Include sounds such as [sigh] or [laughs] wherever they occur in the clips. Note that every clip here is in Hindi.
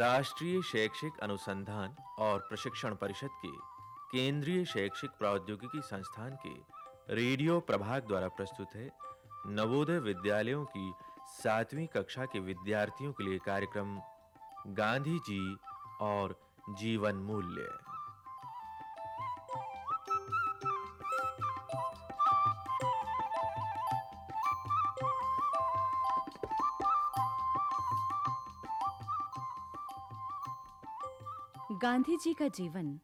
राष्ट्रीय शैक्षिक अनुसंधान और प्रशिक्षण परिषद के केंद्रीय शैक्षिक प्रौद्योगिकी संस्थान के रेडियो प्रभाग द्वारा प्रस्तुत है नवोदय विद्यालयों की सातवीं कक्षा के विद्यार्थियों के लिए कार्यक्रम गांधी जी और जीवन मूल्य। गांधी जी का जीवन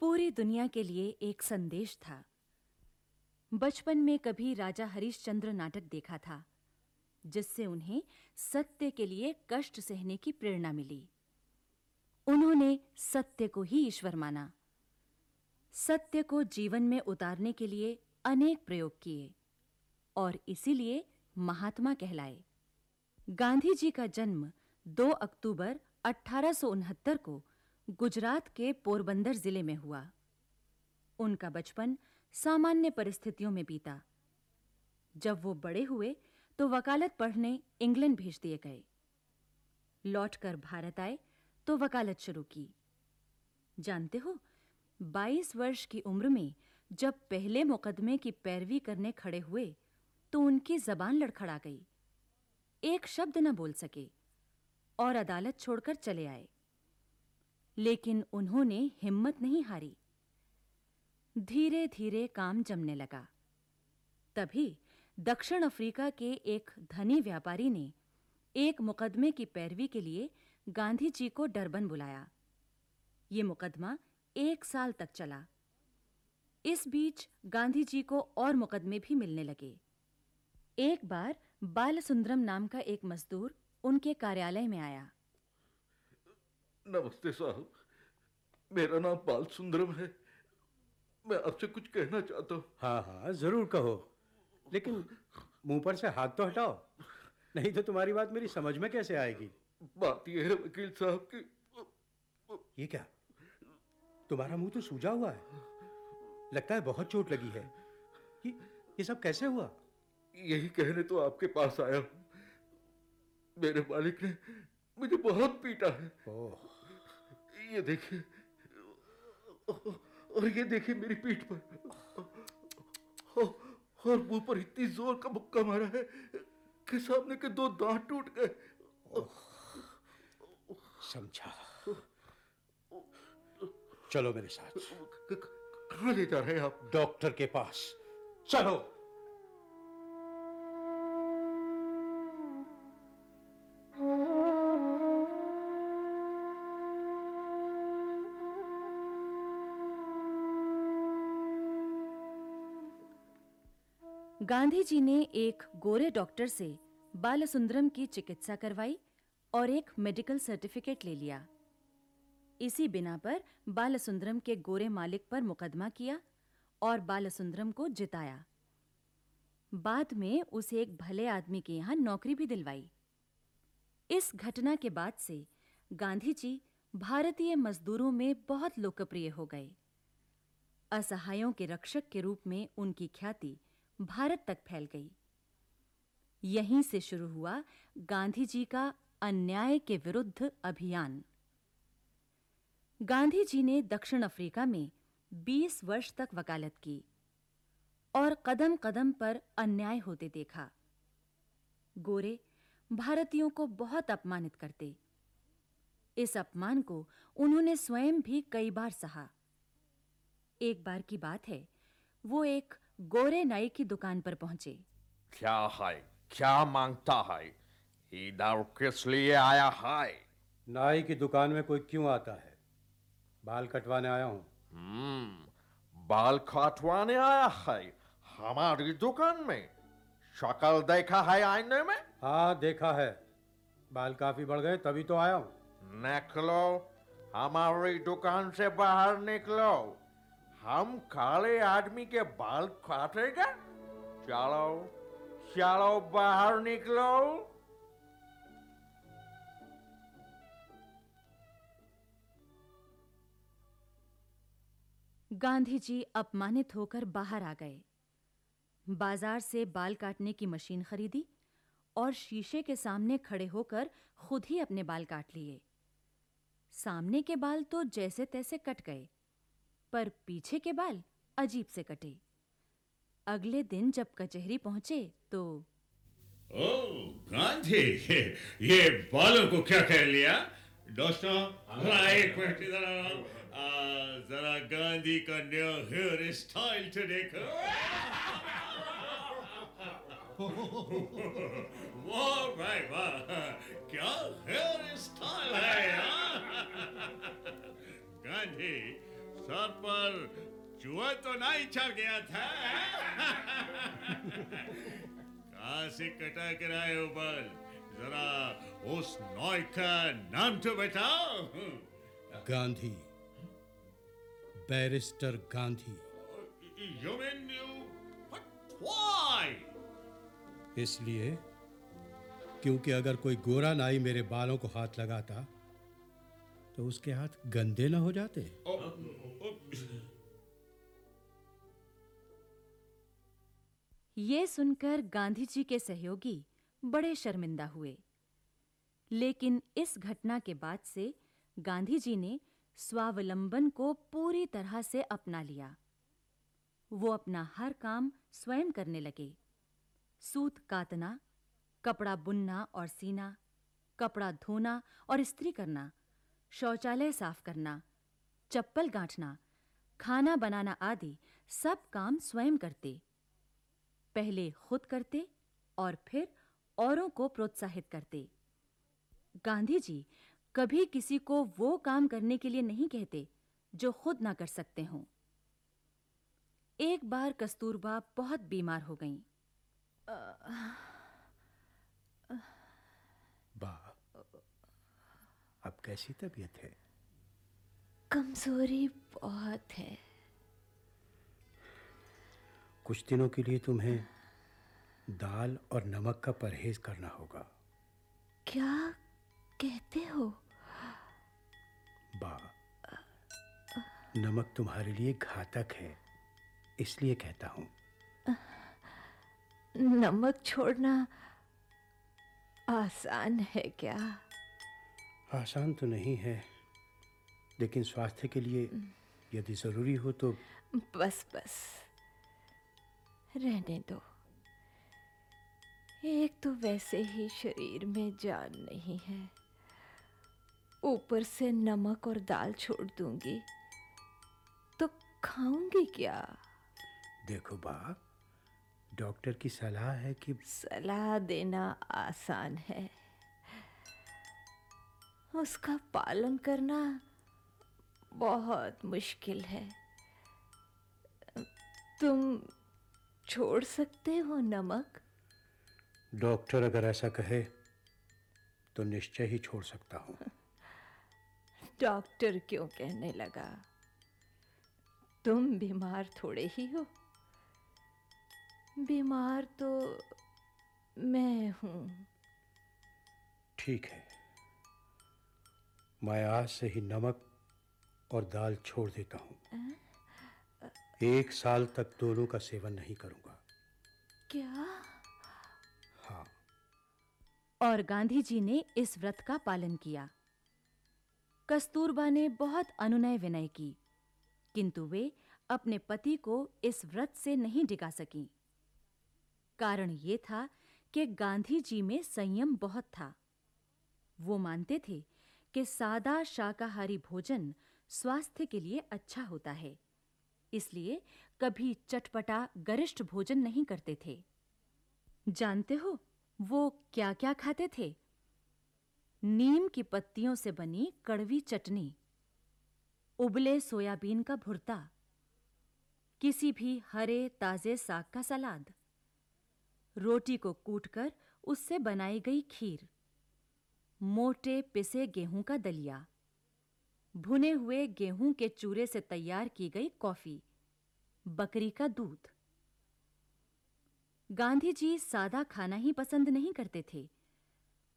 पूरी दुनिया के लिए एक संदेश था। बचपन में कभी राजा हरिश्चंद्र नाटक देखा था, जिससे उन्हें सत्य के लिए कष्ट सहने की प्रेरणा मिली। उन्होंने सत्य को ही ईश्वर माना। सत्य को जीवन में उतारने के लिए अनेक प्रयोग किए और इसीलिए महात्मा कहलाए। गांधी जी का जन्म 2 अक्टूबर 1869 को गुजरात के पोरबंदर ज़िले में हुआ। उनका बचपन सामान्य परिस्थितियों में बीता। जब वो बड़े हुए तो वकालत पढ़ने इंग्लैंड भेज दिए गए। लौटकर भारत आए तो वकालत शुरू की। जानते हो 22 वर्ष की उम्र में जब पहले मुकदमे की पैरवी करने खड़े हुए तो उनकी जबान लड़खड़ा गई। एक शब्द न बोल सके, और अदालत छोड़कर चले आए। लेकिन उन्होंने हिम्मत नहीं हारी। धीरे-धीरे काम जमने लगा। तभी दक्षिण अफ्रीका के एक धनी व्यापारी ने एक मुकदमे की पैरवी के लिए गांधी जी को डरबन बुलाया। यह मुकदमा एक साल तक चला। इस बीच गांधी जी को और मुकदमे भी मिलने लगे। एक बार बालसुंदरम नाम का एक मजदूर उनके कार्यालय में आया। नमस्ते साहब मेरा नाम बाल सुंदरम है। मैं आपसे कुछ कहना चाहता हूँ। हाँ हाँ ज़रूर कहो। लेकिन मुँह पर से हाथ तो हटाओ। नहीं तो तुम्हारी बात मेरी समझ में कैसे आएगी? बात यह है वकील साहब कि ये क्या? तुम्हारा मुँह तो सूजा हुआ है। लगता है बहुत चोट लगी है। ये ये सब कैसे हुआ? यही कहने तो आपके पास आया हूँ। मेरे मालिक ने मुझे बहुत पीटा है। ओह। ये देखिए और ये देखिए मेरी पीठ पर। और मुँह पर इतनी ज़ोर का मुक्का मारा है कि सामने के दो दांत टूट गए। समझा। चलो मेरे साथ। कहाँ ले जा रहे हैं आप? डॉक्टर के पास। चलो। गांधी जी ने एक गोरे डॉक्टर से बालसुंदरम की चिकित्सा करवाई और एक मेडिकल सर्टिफिकेट ले लिया। इसी बिना पर बालसुंदरम के गोरे मालिक पर मुकदमा किया और बालसुंदरम को जिताया। बाद में उसे एक भले आदमी के यहाँ नौकरी भी दिलवाई। इस घटना के बाद से गांधी जी भारतीय मजदूरों में बहुत लोकप्रिय हो गए। असहायों के रक्षक के रूप में उनकी ख्याति भारत तक फैल गई। यहीं से शुरू हुआ गांधी जी का अन्याय के विरुद्ध अभियान। गांधी जी ने दक्षिण अफ्रीका में 20 वर्ष तक वकालत की और कदम-कदम पर अन्याय होते देखा। गोरे, भारतीयों को बहुत अपमानित करते। इस अपमान को उन्होंने स्वयं भी कई बार सहा। एक बार की बात है, वो एक गोरे नाई की दुकान पर पहुँचे। क्या है क्या माँगता है इधर किस लिए आया है नाई की दुकान में कोई क्यों आता है? बाल कटवाने आया हूँ। हम्म बाल कटवाने आया है हमारी दुकान में। शक्ल देखा है आईने में? हाँ देखा है। बाल काफ़ी बढ़ गए तभी तो आया हूँ। निकलो हमारी दुकान से बाहर निकलो। हम काले आदमी के बाल काटेगा? चलो चलो बाहर निकलो। गांधी जी अपमानित होकर बाहर आ गए। बाज़ार से बाल काटने की मशीन खरीदी और शीशे के सामने खड़े होकर खुद ही अपने बाल काट लिए। सामने के बाल तो जैसे तैसे कट गए। पर पीछे के बाल अजीब से कटे अगले दिन जब कचहरी पहुँचे तो ओ, गांधी, ये बालों को क्या कह लिया दोस्तों जरा एक मिनट इधर। जरा गांधी का न्यू हेयर स्टाइल तो देखो वाह भाई वाह, क्या हेयर स्टाइल है हाँ? गांधी सर पर चूहा तो नहीं चढ़ गया था कहाँ से कटा कर आए हो बाल जरा उस नॉय का नाम तो बताओ Gandhi barrister Gandhi You mean you? But why? इसलिए क्योंकि अगर कोई गोरा नाई मेरे बालों को हाथ लगाता तो उसके हाथ गंदे ना हो जाते ये सुनकर गांधी जी के सहयोगी बड़े शर्मिंदा हुए। लेकिन इस घटना के बाद से गांधी जी ने स्वावलंबन को पूरी तरह से अपना लिया। वो अपना हर काम स्वयं करने लगे। सूत कातना, कपड़ा बुनना और सीना, कपड़ा धोना और इस्त्री करना, शौचालय साफ़ करना, चप्पल गांठना, खाना बनाना आदि सब काम स्वयं करते। पहले खुद करते और फिर औरों को प्रोत्साहित करते। गांधी जी कभी किसी को वो काम करने के लिए नहीं कहते जो खुद ना कर सकते हों। एक बार कस्तूरबा बहुत बीमार हो गईं। बा अब कैसी तबीयत है? कमज़ोरी बहुत है। कुछ दिनों के लिए तुम्हें दाल और नमक का परहेज करना होगा। क्या कहते हो? बा नमक तुम्हारे लिए घातक है इसलिए कहता हूँ। नमक छोड़ना आसान है क्या? आसान तो नहीं है लेकिन स्वास्थ्य के लिए यदि ज़रूरी हो तो बस बस। रहने दो। एक तो वैसे ही शरीर में जान नहीं है। ऊपर से नमक और दाल छोड़ दूँगी। तो खाऊँगी क्या? देखो बा डॉक्टर की सलाह है कि सलाह देना आसान है। उसका पालन करना बहुत मुश्किल है। तुम छोड़ सकते हो नमक? डॉक्टर अगर ऐसा कहे तो निश्चय ही छोड़ सकता हूँ। [laughs] डॉक्टर क्यों कहने लगा? तुम बीमार थोड़े ही हो। बीमार तो मैं हूँ। ठीक है। मैं आज से ही नमक और दाल छोड़ देता हूँ। एक साल तक दोनों का सेवन नहीं करूँगा। क्या? हाँ। और गांधी जी ने इस व्रत का पालन किया। कस्तूरबा ने बहुत अनुनय विनय की किंतु वे अपने पति को इस व्रत से नहीं डिगा सकीं। कारण ये था कि गांधी जी में संयम बहुत था। वो मानते थे कि सादा शाकाहारी भोजन स्वास्थ्य के लिए अच्छा होता है। इसलिए कभी चटपटा गरिष्ठ भोजन नहीं करते थे। जानते हो, वो क्या-क्या खाते थे? नीम की पत्तियों से बनी कड़वी चटनी, उबले सोयाबीन का भुर्ता, किसी भी हरे ताजे साग का सलाद, रोटी को कूटकर उससे बनाई गई खीर, मोटे पिसे गेहूँ का दलिया। भुने हुए गेहूँ के चूरे से तैयार की गई कॉफ़ी, बकरी का दूध। गांधी जी सादा खाना ही पसंद नहीं करते थे,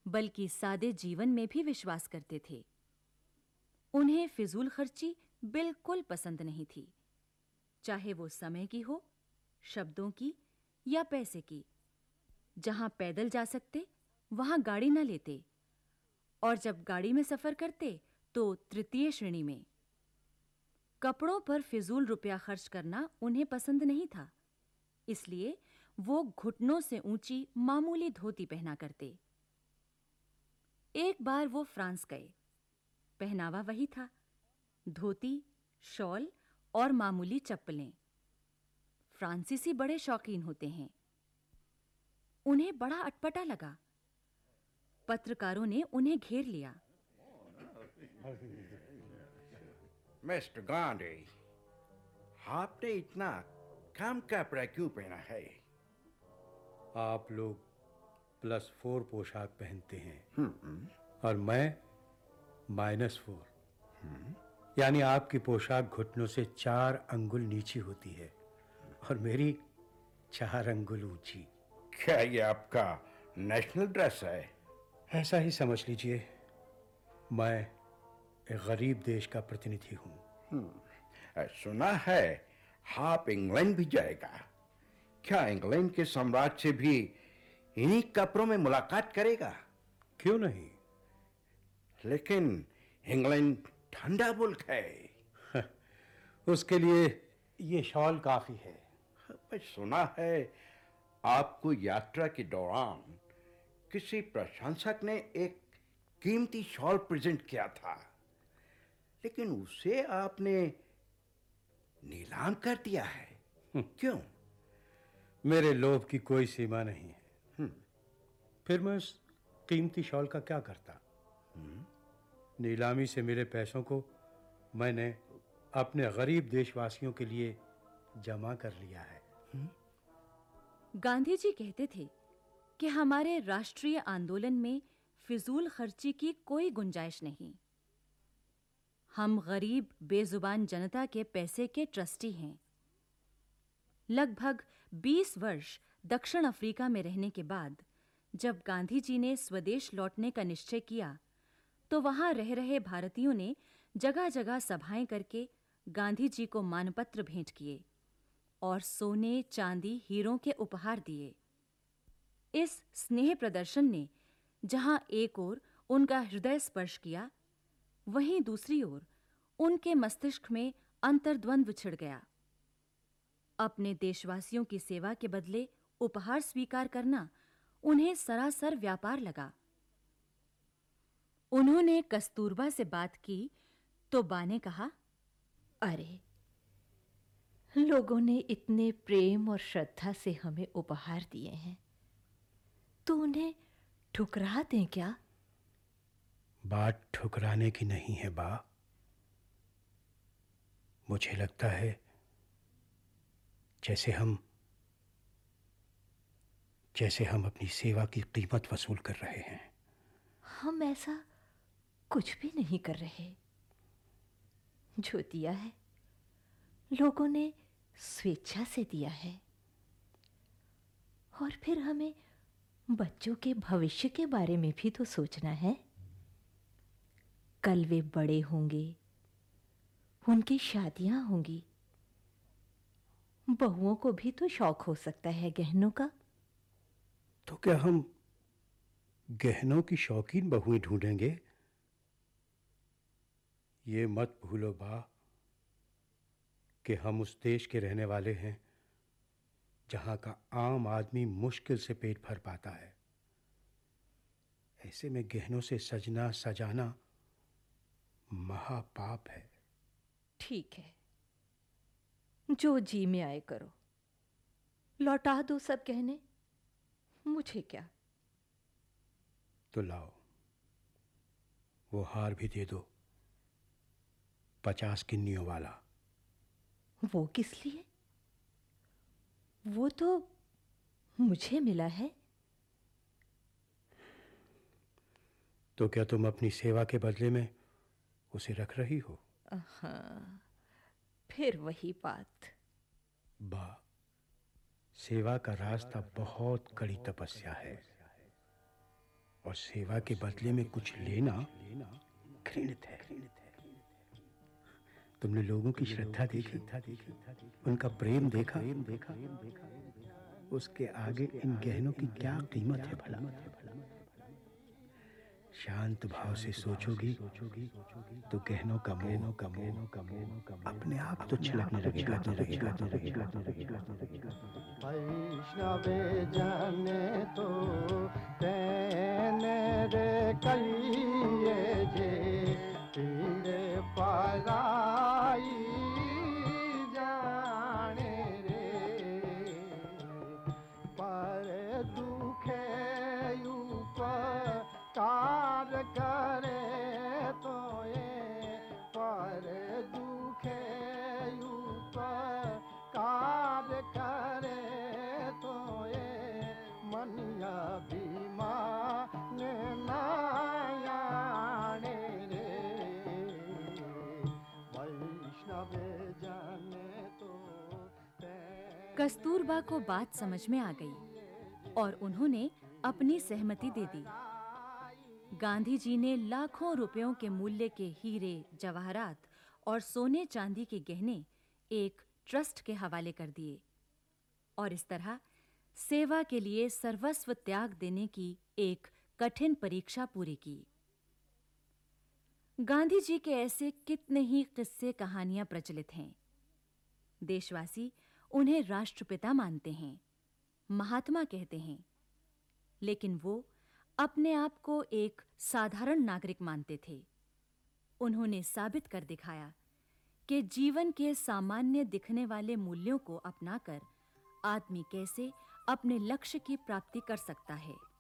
बल्कि सादे जीवन में भी विश्वास करते थे। उन्हें फिजूल खर्ची बिल्कुल पसंद नहीं थी, चाहे वो समय की हो, शब्दों की या पैसे की। जहाँ पैदल जा सकते, वहाँ गाड़ी न लेते, और जब गाड़ी में सफ़र करते तो तृतीय श्रेणी में। कपड़ों पर फिजूल रुपया खर्च करना उन्हें पसंद नहीं था, इसलिए वो घुटनों से ऊँची, मामूली धोती पहना करते। एक बार वो फ्रांस गए। पहनावा वही था, धोती, शॉल और मामूली चप्पलें। फ्रांसीसी बड़े शौकीन होते हैं। उन्हें बड़ा अटपटा लगा। पत्रकारों ने उन्हें घेर लिया। मिस्टर गांधी आपने इतना कम कपड़ा क्यों पहना है? आप लोग प्लस फोर पोशाक पहनते हैं। और मैं माइनस फोर यानी आपकी पोशाक घुटनों से चार अंगुल नीची होती है और मेरी चार अंगुल ऊँची। क्या ये आपका नेशनल ड्रेस है? ऐसा ही समझ लीजिए मैं गरीब देश का प्रतिनिधि हूँ। सुना है आप इंग्लैंड भी जाएगा। क्या इंग्लैंड के सम्राट से भी इन्हीं कपड़ों में मुलाकात करेगा? क्यों नहीं? लेकिन इंग्लैंड ठंडा मुल्क है। [laughs] उसके लिए ये शॉल काफ़ी है। मैं सुना है आपको यात्रा के दौरान किसी प्रशंसक ने एक कीमती शॉल प्रेजेंट किया था। लेकिन उसे आपने नीलाम कर दिया है। क्यों? मेरे लोभ की कोई सीमा नहीं है। फिर मैं उस कीमती शॉल का क्या करता? नीलामी से मिले पैसों को मैंने अपने गरीब देशवासियों के लिए जमा कर लिया है। गांधी जी कहते थे कि हमारे राष्ट्रीय आंदोलन में फिजूल खर्ची की कोई गुंजाइश नहीं। हम गरीब, बेजुबान जनता के पैसे के ट्रस्टी हैं। लगभग 20 वर्ष दक्षिण अफ्रीका में रहने के बाद, जब गांधी जी ने स्वदेश लौटने का निश्चय किया तो वहाँ रह रहे भारतीयों ने जगह-जगह सभाएँ करके गांधी जी को मानपत्र भेंट किए और सोने, चांदी, हीरों के उपहार दिए। इस स्नेह प्रदर्शन ने जहाँ एक ओर उनका हृदय स्पर्श किया वहीं दूसरी ओर, उनके मस्तिष्क में अंतर्द्वंद्व छिड़ गया। अपने देशवासियों की सेवा के बदले उपहार स्वीकार करना उन्हें सरासर व्यापार लगा। उन्होंने कस्तूरबा से बात की तो बा ने कहा, अरे, लोगों ने इतने प्रेम और श्रद्धा से हमें उपहार दिए हैं। तो उन्हें ठुकरा दें क्या? बात ठुकराने की नहीं है, बा। मुझे लगता है जैसे हम जैसे हम अपनी सेवा की कीमत वसूल कर रहे हैं। हम ऐसा कुछ भी नहीं कर रहे। जो दिया है, लोगों ने स्वेच्छा से दिया है। और फिर हमें बच्चों के भविष्य के बारे में भी तो सोचना है। कल वे बड़े होंगे, उनकी शादियाँ होंगी। बहुओं को भी तो शौक हो सकता है गहनों का। तो क्या हम गहनों की शौकीन बहुएँ ढूंढेंगे? ये मत भूलो बा कि हम उस देश के रहने वाले हैं जहाँ का आम आदमी मुश्किल से पेट भर पाता है। ऐसे में गहनों से सजना सजाना महापाप है। ठीक है। जो जी में आए करो। लौटा दो सब कहने। मुझे क्या? तो लाओ। वो हार भी दे दो। पचास किन्नियों वाला। वो किस लिए? वो तो मुझे मिला है। तो क्या तुम अपनी सेवा के बदले में उसे रख रही हो। हाँ फिर वही बात। बा सेवा का रास्ता बहुत कड़ी तपस्या है। और सेवा के बदले में कुछ लेना घृणित है। तुमने लोगों की श्रद्धा देखी? उनका प्रेम देखा देखा? उसके आगे इन गहनों की क्या कीमत है भला? शांत भाव से सोचोगी तो गहनों का मोहनों का मोहनों का मोह अपने आप तो छिलकने लगेगा तो लगेगा तो लगेगा तो लगेगा तो लगेगा। वैष्णवे जाने तो तेने रे कहिए जे तेरे पराई कस्तूरबा को बात समझ में आ गई और उन्होंने अपनी सहमति दे दी। गांधी जी ने लाखों रुपयों के मूल्य के हीरे, जवाहरात और सोने चांदी के गहने एक ट्रस्ट के हवाले कर दिए और इस तरह सेवा के लिए सर्वस्व त्याग देने की एक कठिन परीक्षा पूरी की। गांधी जी के ऐसे कितने ही किस्से कहानियाँ प्रचलित हैं। देशवासी उन्हें राष्ट्रपिता मानते हैं, महात्मा कहते हैं। लेकिन वो अपने आप को एक साधारण नागरिक मानते थे। उन्होंने साबित कर दिखाया कि जीवन के सामान्य दिखने वाले मूल्यों को अपनाकर आदमी कैसे अपने लक्ष्य की प्राप्ति कर सकता है।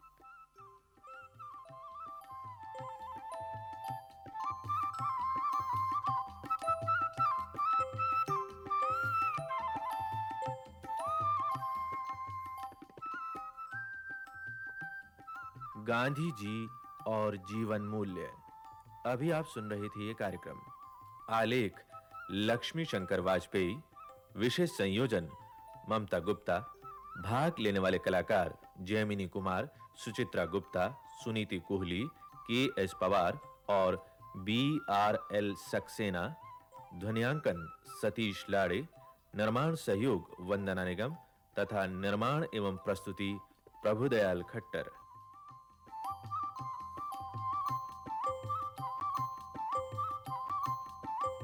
गांधी जी और जीवन मूल्य। अभी आप सुन रहे थे ये कार्यक्रम। आलेख, लक्ष्मी शंकर वाजपेयी, विशेष संयोजन, ममता गुप्ता, भाग लेने वाले कलाकार जयमिनी कुमार, सुचित्रा गुप्ता, सुनीति कोहली, के एस पवार और बी आर एल सक्सेना, ध्वनियांकन सतीश लाड़े, निर्माण सहयोग वंदना निगम तथा निर्माण एवं प्रस्तुति प्रभुदयाल खट्टर।